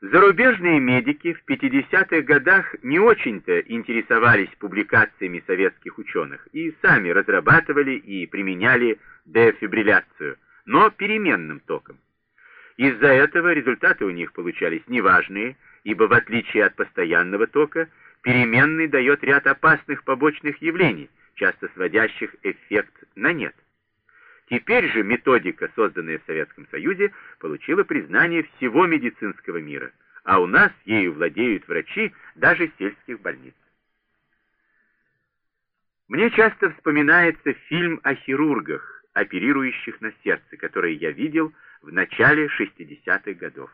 Зарубежные медики в 50-х годах не очень-то интересовались публикациями советских ученых и сами разрабатывали и применяли дефибрилляцию, но переменным током. Из-за этого результаты у них получались неважные, ибо в отличие от постоянного тока, переменный дает ряд опасных побочных явлений, часто сводящих эффект на нет. Теперь же методика, созданная в Советском Союзе, получила признание всего медицинского мира, а у нас ею владеют врачи даже сельских больниц. Мне часто вспоминается фильм о хирургах, оперирующих на сердце, который я видел в начале 60-х годов.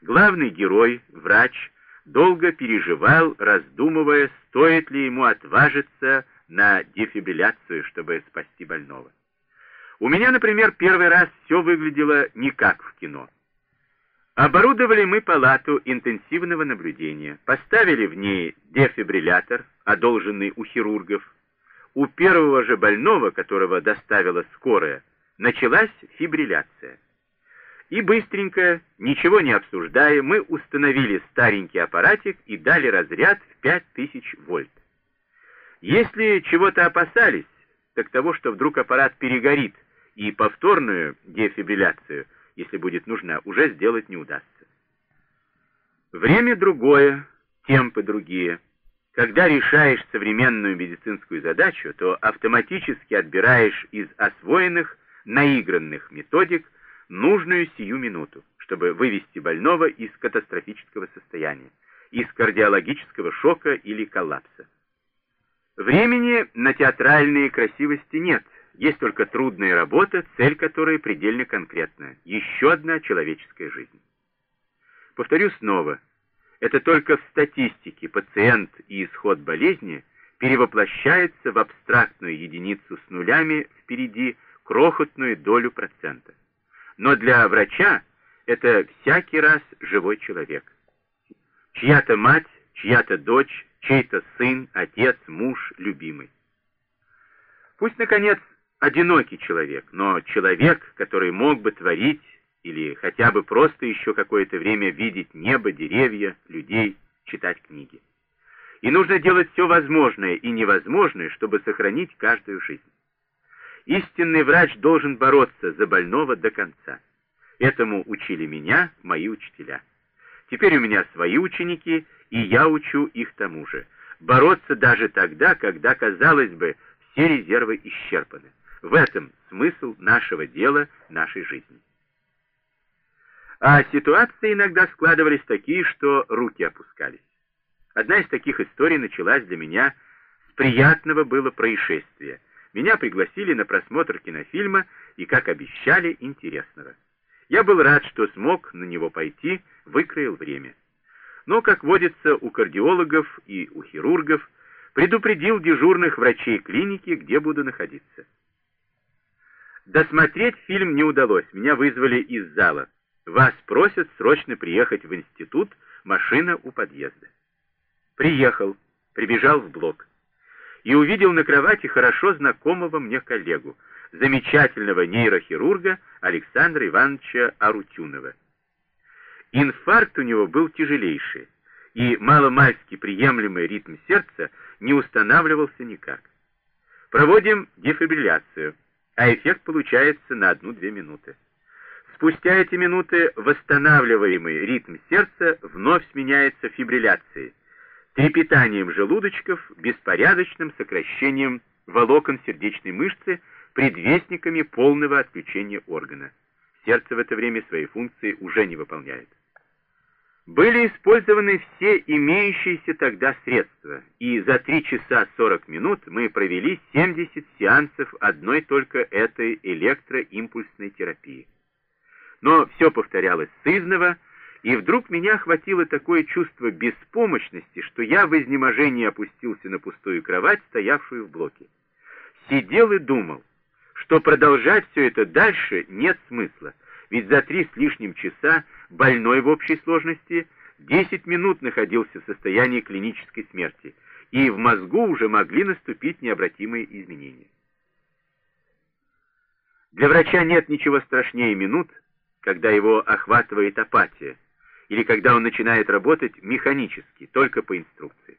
Главный герой, врач, долго переживал, раздумывая, стоит ли ему отважиться на дефибрилляцию, чтобы спасти больного. У меня, например, первый раз все выглядело не как в кино. Оборудовали мы палату интенсивного наблюдения, поставили в ней дефибриллятор, одолженный у хирургов. У первого же больного, которого доставила скорая, началась фибрилляция. И быстренько, ничего не обсуждая, мы установили старенький аппаратик и дали разряд в 5000 вольт. Если чего-то опасались, так того, что вдруг аппарат перегорит, и повторную дефибрилляцию, если будет нужна, уже сделать не удастся. Время другое, темпы другие. Когда решаешь современную медицинскую задачу, то автоматически отбираешь из освоенных, наигранных методик нужную сию минуту, чтобы вывести больного из катастрофического состояния, из кардиологического шока или коллапса. Времени на театральные красивости нет, есть только трудная работа, цель которой предельно конкретная. Еще одна человеческая жизнь. Повторю снова, это только в статистике пациент и исход болезни перевоплощается в абстрактную единицу с нулями впереди крохотную долю процента. Но для врача это всякий раз живой человек. Чья-то мать, чья-то дочь, чей-то сын, отец, муж, любимый. Пусть, наконец, одинокий человек, но человек, который мог бы творить или хотя бы просто еще какое-то время видеть небо, деревья, людей, читать книги. И нужно делать все возможное и невозможное, чтобы сохранить каждую жизнь. Истинный врач должен бороться за больного до конца. Этому учили меня мои учителя. Теперь у меня свои ученики, и я учу их тому же. Бороться даже тогда, когда, казалось бы, все резервы исчерпаны. В этом смысл нашего дела, нашей жизни. А ситуации иногда складывались такие, что руки опускались. Одна из таких историй началась для меня с приятного было происшествия. Меня пригласили на просмотр кинофильма и, как обещали, интересного. Я был рад, что смог на него пойти, выкроил время. Но, как водится у кардиологов и у хирургов, предупредил дежурных врачей клиники, где буду находиться. Досмотреть фильм не удалось, меня вызвали из зала. Вас просят срочно приехать в институт, машина у подъезда. Приехал, прибежал в блок. И увидел на кровати хорошо знакомого мне коллегу, замечательного нейрохирурга Александра Ивановича Арутюнова. Инфаркт у него был тяжелейший, и маломальски приемлемый ритм сердца не устанавливался никак. Проводим дефибрилляцию а эффект получается на одну-две минуты. Спустя эти минуты восстанавливаемый ритм сердца вновь сменяется фибрилляцией, трепетанием желудочков, беспорядочным сокращением волокон сердечной мышцы, предвестниками полного отключения органа. Сердце в это время свои функции уже не выполняет. Были использованы все имеющиеся тогда средства, и за 3 часа 40 минут мы провели 70 сеансов одной только этой электроимпульсной терапии. Но все повторялось сызново, и вдруг меня охватило такое чувство беспомощности, что я в изнеможении опустился на пустую кровать, стоявшую в блоке. Сидел и думал, что продолжать все это дальше нет смысла, ведь за три с лишним часа больной в общей сложности 10 минут находился в состоянии клинической смерти, и в мозгу уже могли наступить необратимые изменения. Для врача нет ничего страшнее минут, когда его охватывает апатия, или когда он начинает работать механически, только по инструкции.